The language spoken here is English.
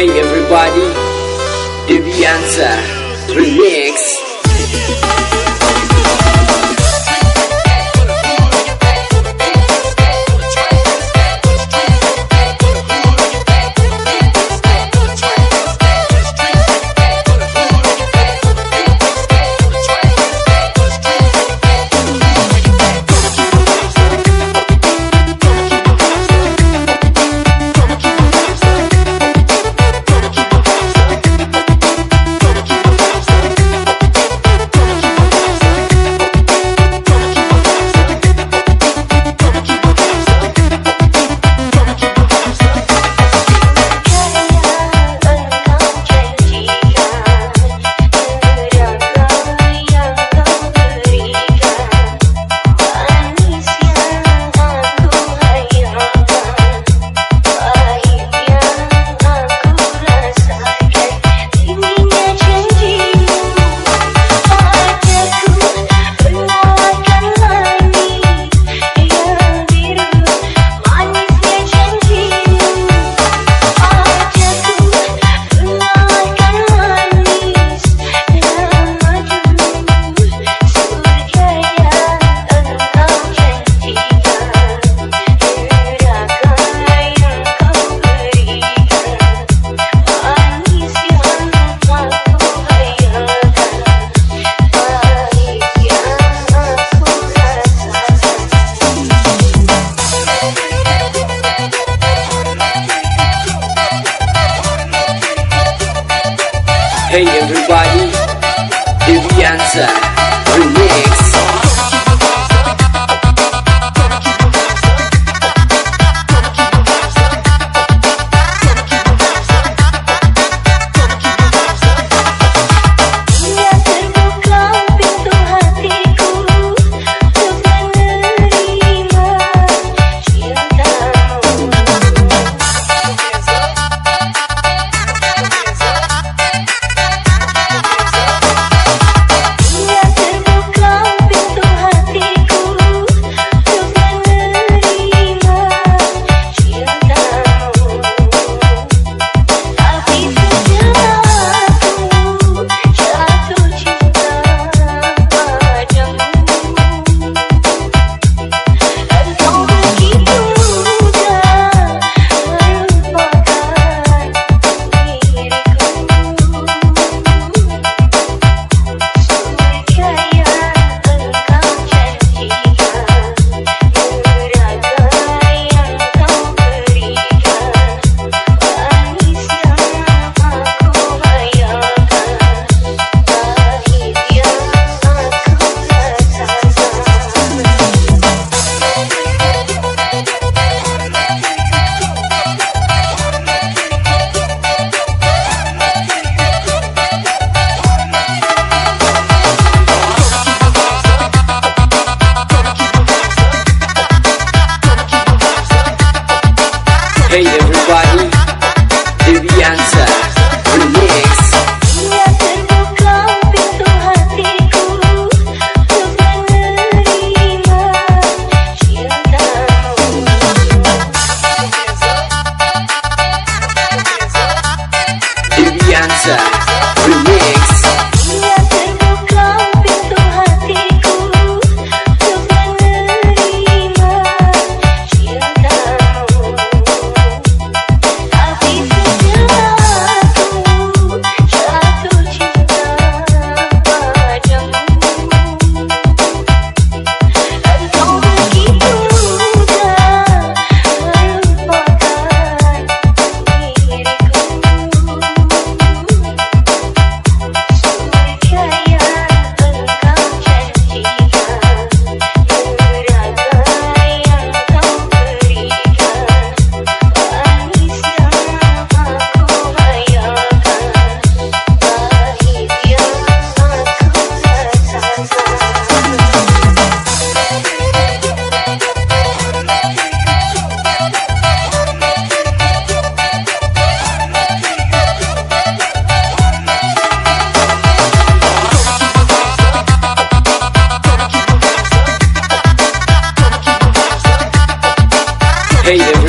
Hey everybody, Devianza Remix Hey everybody, Devianta Remix. Hey.